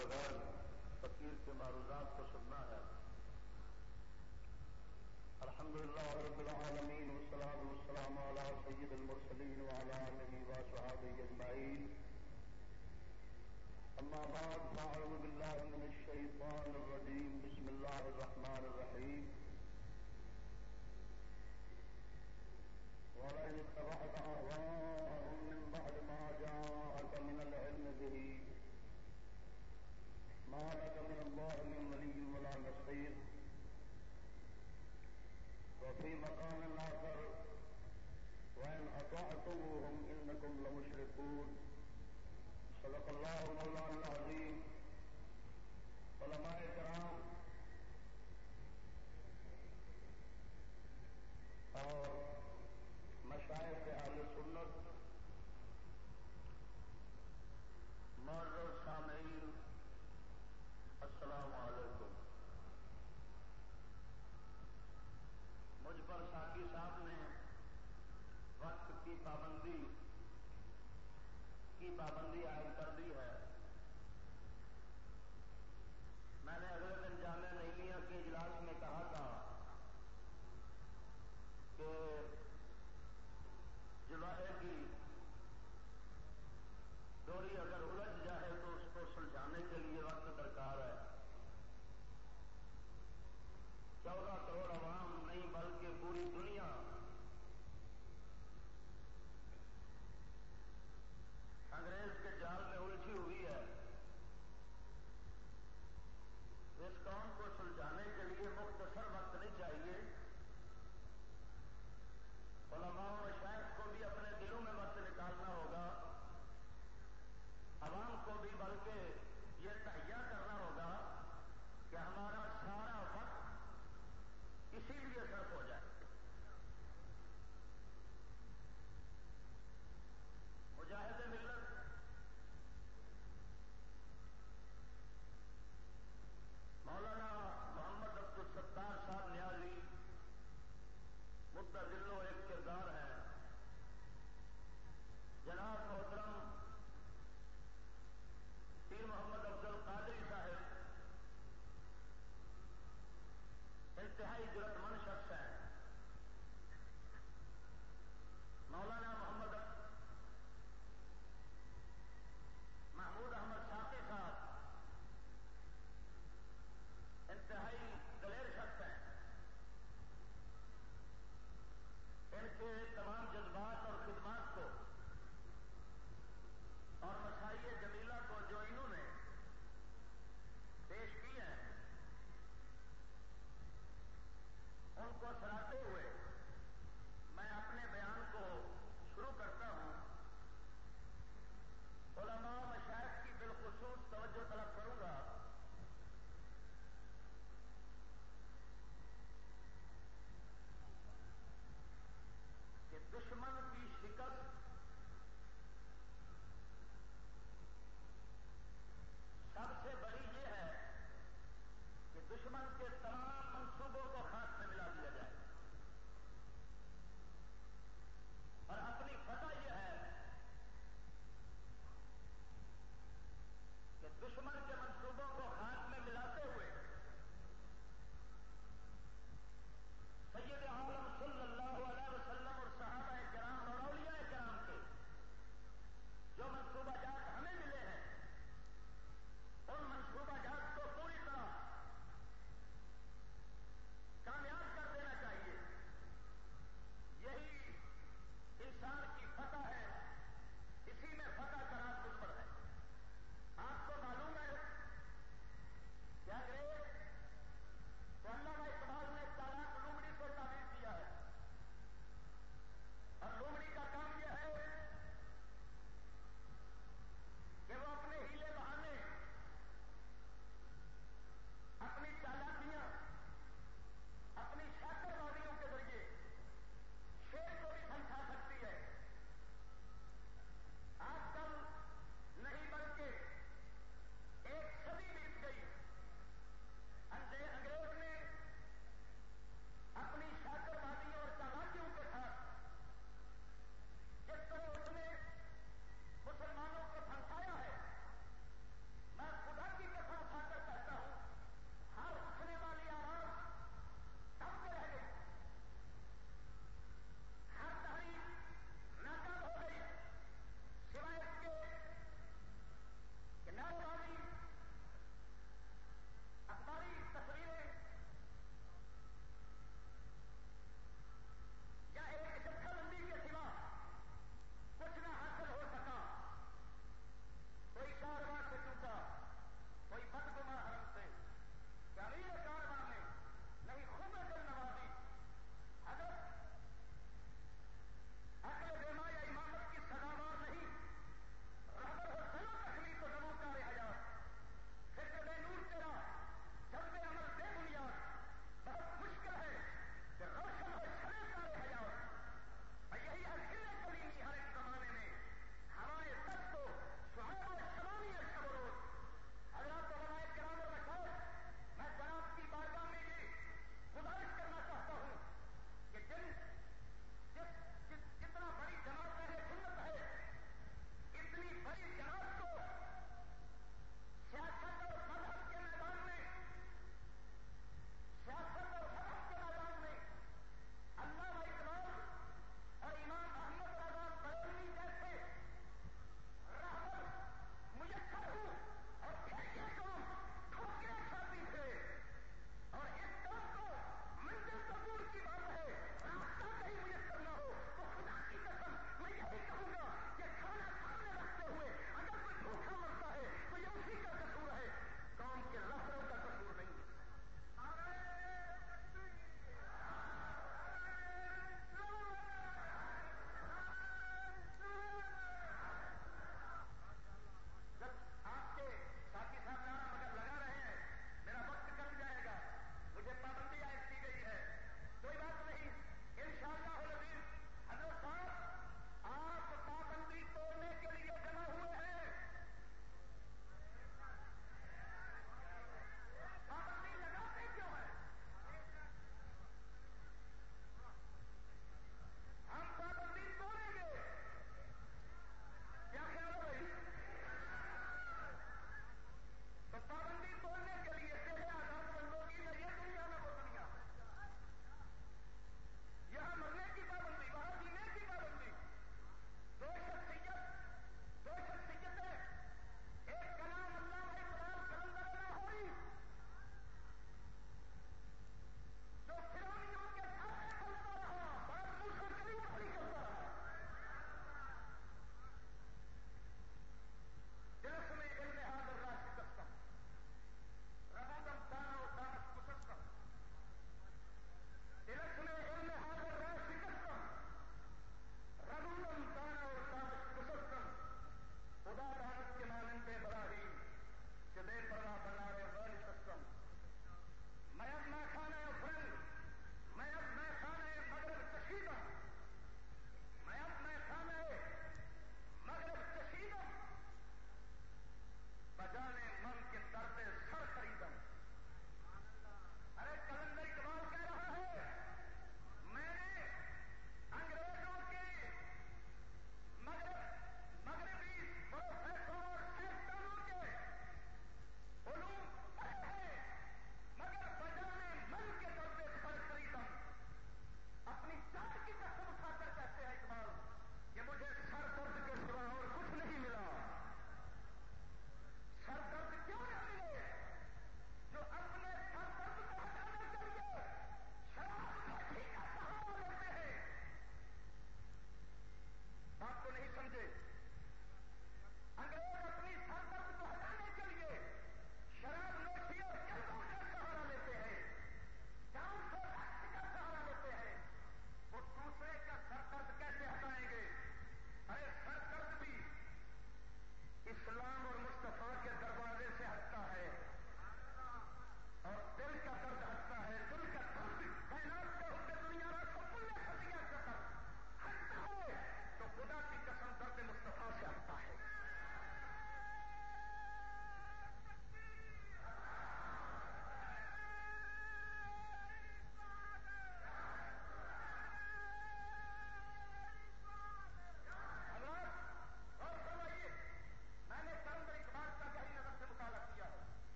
بغیر فقیر کے معروضات کو سننا ہے۔ الحمد لله رب العالمين والصلاة والسلام على سيد المرسلين وعلى آله وصحابه أجمعين أما بعد فأعوذ بالله من الشيطان الرجيم بسم الله الرحمن الرحيم ولئن اتبعت أهواءهم من بعد ما ما من الله من ولي ولا نصير. وفي مقام آخر، وإن أطعتموهم إنكم لمشركون. صدق الله مولانا